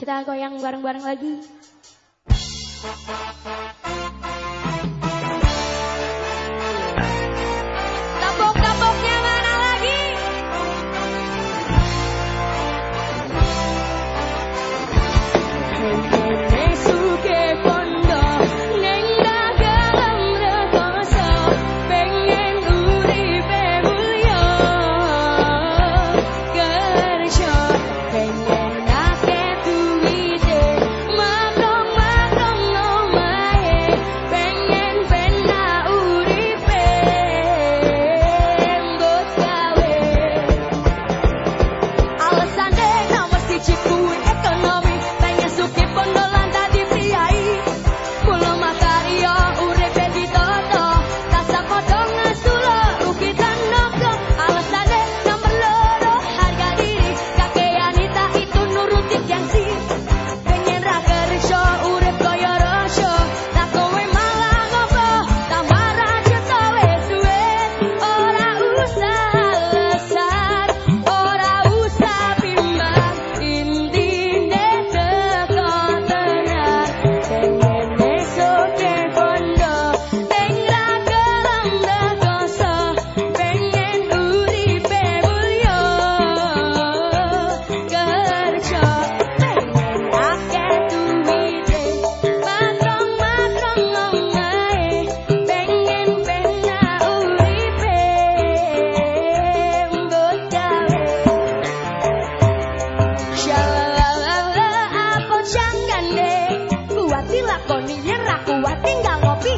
Kita goyang bareng-bareng lagi. Aku wati nggak ngopi